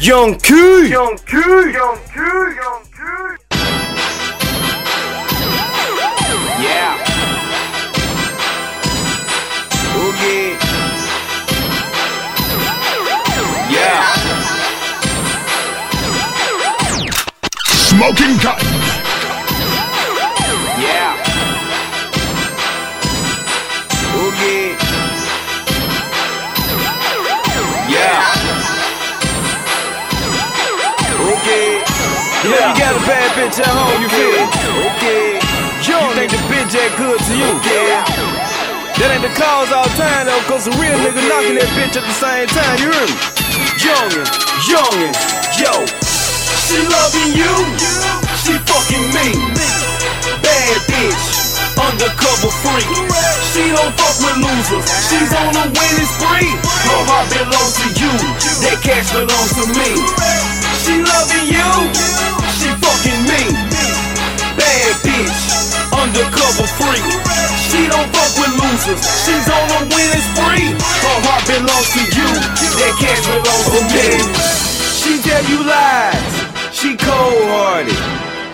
Young Q. Young Q. Young Q. Young Q. Yeah. Oogie. Yeah. Smoking cut. Yeah. Oogie. Yeah, you got a bad bitch at home, you feel it? Okay. You think the bitch that good to you? Yeah. That ain't the cause all time though, cause a real nigga knocking that bitch at the same time, you hear me? Youngin', youngin', yo. She loving you, she fucking me. Bad bitch, undercover freak. She don't fuck with losers, she's on a winning spree. Her heart belongs to you, that cash belongs to me. She loving you, she fucking me. Bad bitch, undercover freak. She don't fuck with losers, she's on a winning spree. Her heart belongs to you, that cash belongs to me. She tell you lies, she cold hearted.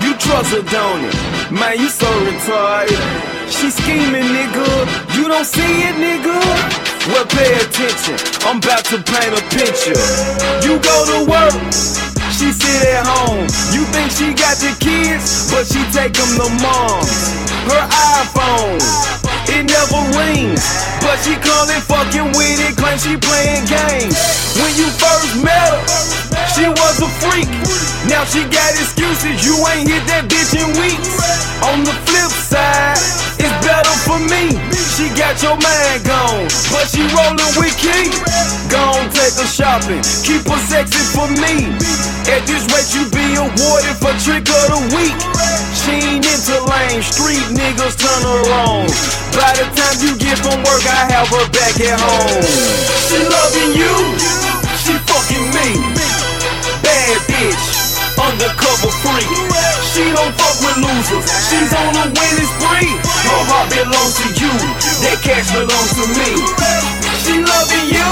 You trust her, don't it? Man, you so retarded. She scheming, nigga. You don't see it, nigga. Well, pay attention. I'm about to paint a picture. You go to work. She sit at home. You think she got the kids, but she take them to mom's. Her iPhone, it never rings, but she call it fucking with it, claim she playing games. When you first met her, she was a freak. Now she got excuses, you ain't hit that bitch in weeks. On the flip side, it's better for me. She got your mind gone, but she rollin' with King. Gon' her shopping, keep her sexy for me. At this rate, you be awarded for trick of the week. She ain't into lame street niggas, turn her on. By the time you get from work, I have her back at home. She loving you, she fucking me. Bad bitch, undercover freak. She don't fuck with losers, she's on a winning spree. Her heart belongs to you, that cash belongs to me. She loving you,